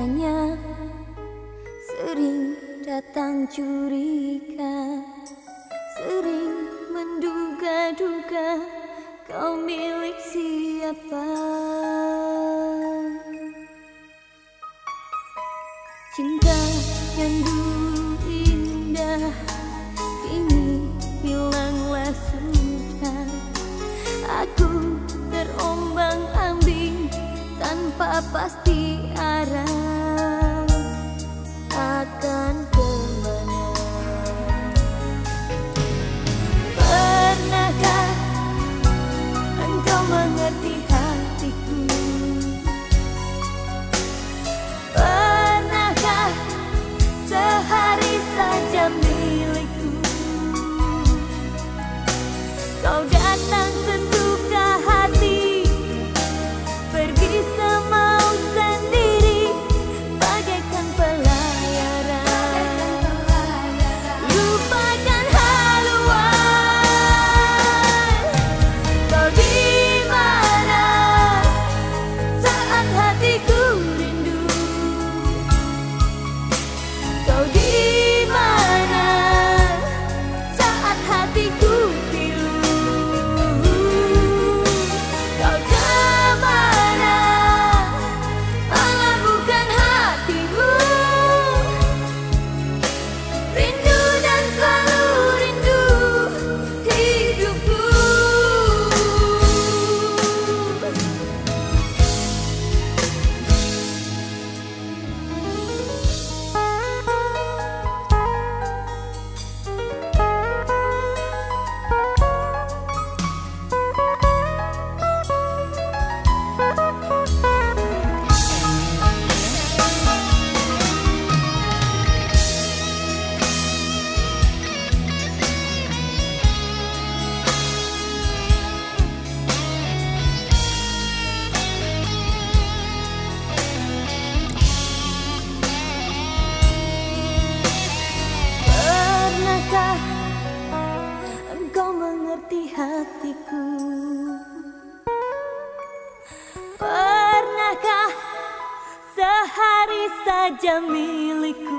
Rasanya sering datang curiga Sering menduga-duga Kau milik siapa. Cinta yang dulu indah Kini hilanglah sudah. Aku terombang tanpa pasti arah. Akan di hatiku. Pernahkah sehari saja milikku?